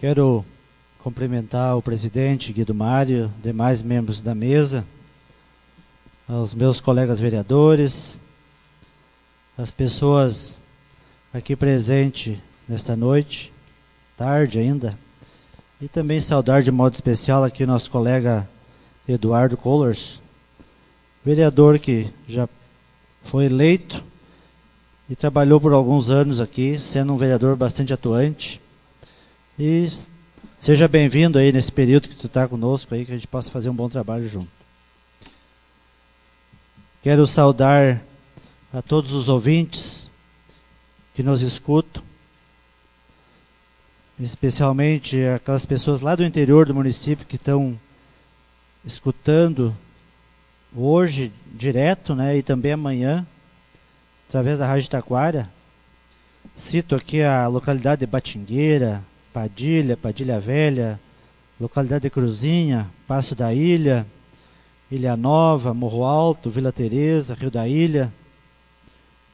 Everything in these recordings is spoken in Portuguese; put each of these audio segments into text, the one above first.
Quero cumprimentar o presidente Guido Mário, demais membros da mesa, aos meus colegas vereadores, as pessoas aqui presentes nesta noite, tarde ainda, e também saudar de modo especial aqui nosso colega Eduardo Collors, vereador que já foi eleito e trabalhou por alguns anos aqui, sendo um vereador bastante atuante. E seja bem-vindo aí nesse período que tu está conosco aí, que a gente possa fazer um bom trabalho junto. Quero saudar a todos os ouvintes que nos escutam, especialmente aquelas pessoas lá do interior do município que estão escutando hoje direto, né, e também amanhã através da Rádio Taquara. Cito aqui a localidade de Batingueira, Padilha, Padilha Velha, localidade de Cruzinha, Passo da Ilha, Ilha Nova, Morro Alto, Vila Teresa, Rio da Ilha,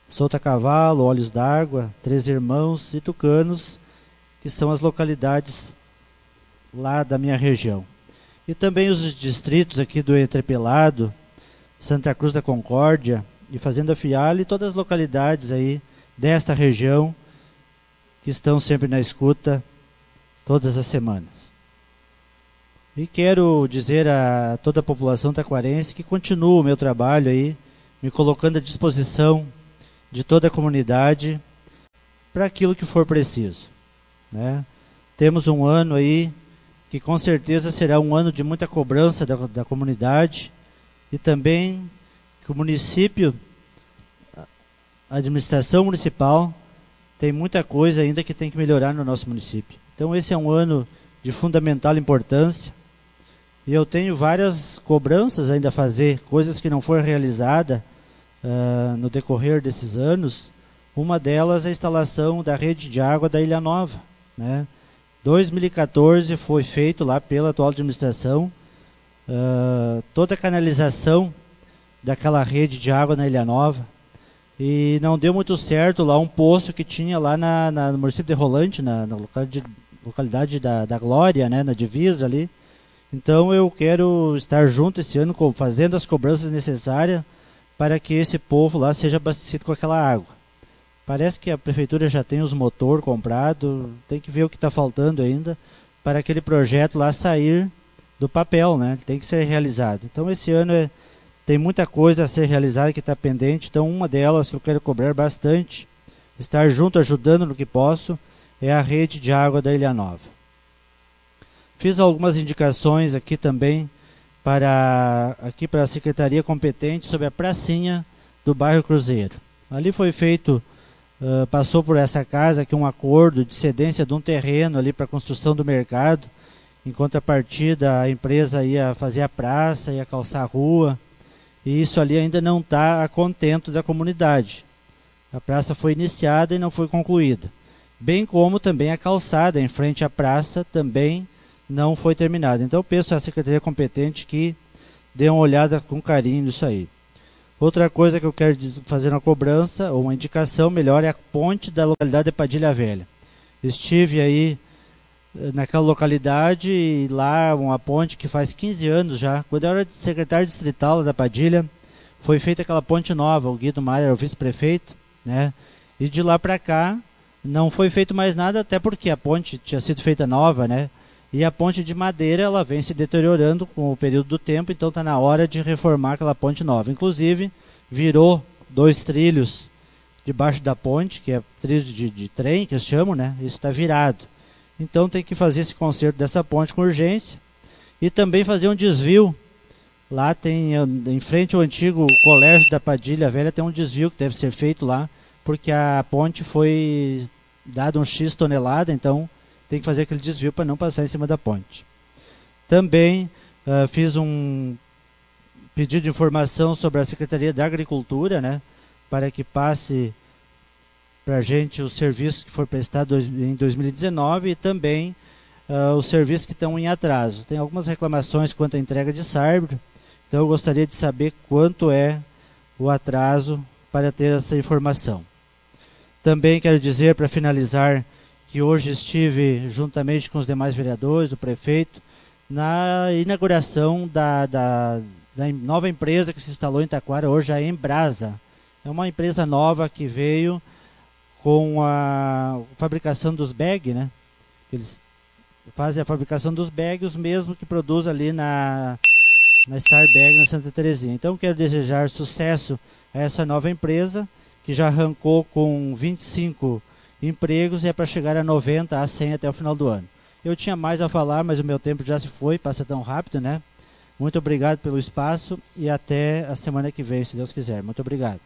Solta Cavalo, Olhos d'Água, Três Irmãos e Tucanos, que são as localidades lá da minha região. E também os distritos aqui do Entrepelado, Santa Cruz da Concórdia, de Fazenda Fiala e todas as localidades aí desta região que estão sempre na escuta todas as semanas. E quero dizer a toda a população taquarense que continuo o meu trabalho aí, me colocando à disposição de toda a comunidade para aquilo que for preciso. Né? Temos um ano aí que com certeza será um ano de muita cobrança da, da comunidade e também que o município, a administração municipal, tem muita coisa ainda que tem que melhorar no nosso município. Então esse é um ano de fundamental importância. E eu tenho várias cobranças ainda a fazer, coisas que não foram realizadas uh, no decorrer desses anos. Uma delas é a instalação da rede de água da Ilha Nova. Né? 2014 foi feito lá pela atual administração uh, toda a canalização daquela rede de água na Ilha Nova. E não deu muito certo lá um poço que tinha lá na, na no município de Rolante, na, na localidade, localidade da, da Glória, né, na divisa ali. Então eu quero estar junto esse ano fazendo as cobranças necessárias para que esse povo lá seja abastecido com aquela água. Parece que a prefeitura já tem os motor comprado, tem que ver o que está faltando ainda para aquele projeto lá sair do papel, né? Tem que ser realizado. Então esse ano é tem muita coisa a ser realizada que está pendente, então uma delas que eu quero cobrar bastante, estar junto ajudando no que posso, é a rede de água da Ilha Nova. Fiz algumas indicações aqui também para aqui para a secretaria competente sobre a pracinha do bairro Cruzeiro. Ali foi feito, uh, passou por essa casa aqui um acordo de cedência de um terreno ali para construção do mercado. Em contrapartida, a empresa ia fazer a praça, ia calçar a rua, e isso ali ainda não está a contento da comunidade. A praça foi iniciada e não foi concluída. Bem como também a calçada em frente à praça também não foi terminada. Então peço à secretaria competente que dê uma olhada com carinho nisso aí. Outra coisa que eu quero fazer uma cobrança, ou uma indicação melhor, é a ponte da localidade de Padilha Velha. Estive aí naquela localidade, e lá uma ponte que faz 15 anos já, quando eu era secretário distrital da Padilha, foi feita aquela ponte nova, o Guido Maia era o vice-prefeito, né? E de lá para cá não foi feito mais nada, até porque a ponte tinha sido feita nova, né? E a ponte de madeira ela vem se deteriorando com o período do tempo, então está na hora de reformar aquela ponte nova. Inclusive, virou dois trilhos debaixo da ponte, que é trilho de, de trem, que eles chamam, né? Isso está virado. Então tem que fazer esse conserto dessa ponte com urgência e também fazer um desvio. Lá tem, em frente ao antigo colégio da Padilha Velha, tem um desvio que deve ser feito lá, porque a ponte foi dada um X tonelada, então tem que fazer aquele desvio para não passar em cima da ponte. Também uh, fiz um pedido de informação sobre a Secretaria da Agricultura, né, para que passe para a gente os serviços que foram prestados em 2019 e também uh, os serviços que estão em atraso. Tem algumas reclamações quanto à entrega de SARB, então eu gostaria de saber quanto é o atraso para ter essa informação. Também quero dizer, para finalizar, que hoje estive juntamente com os demais vereadores, o prefeito, na inauguração da, da, da nova empresa que se instalou em Taquara, hoje a Embrasa. É uma empresa nova que veio com a fabricação dos bags, né? Eles fazem a fabricação dos bags, os mesmos que produz ali na, na Star Bag, na Santa Terezinha. Então, quero desejar sucesso a essa nova empresa, que já arrancou com 25 empregos e é para chegar a 90, a 100 até o final do ano. Eu tinha mais a falar, mas o meu tempo já se foi, passa tão rápido, né? Muito obrigado pelo espaço e até a semana que vem, se Deus quiser. Muito obrigado.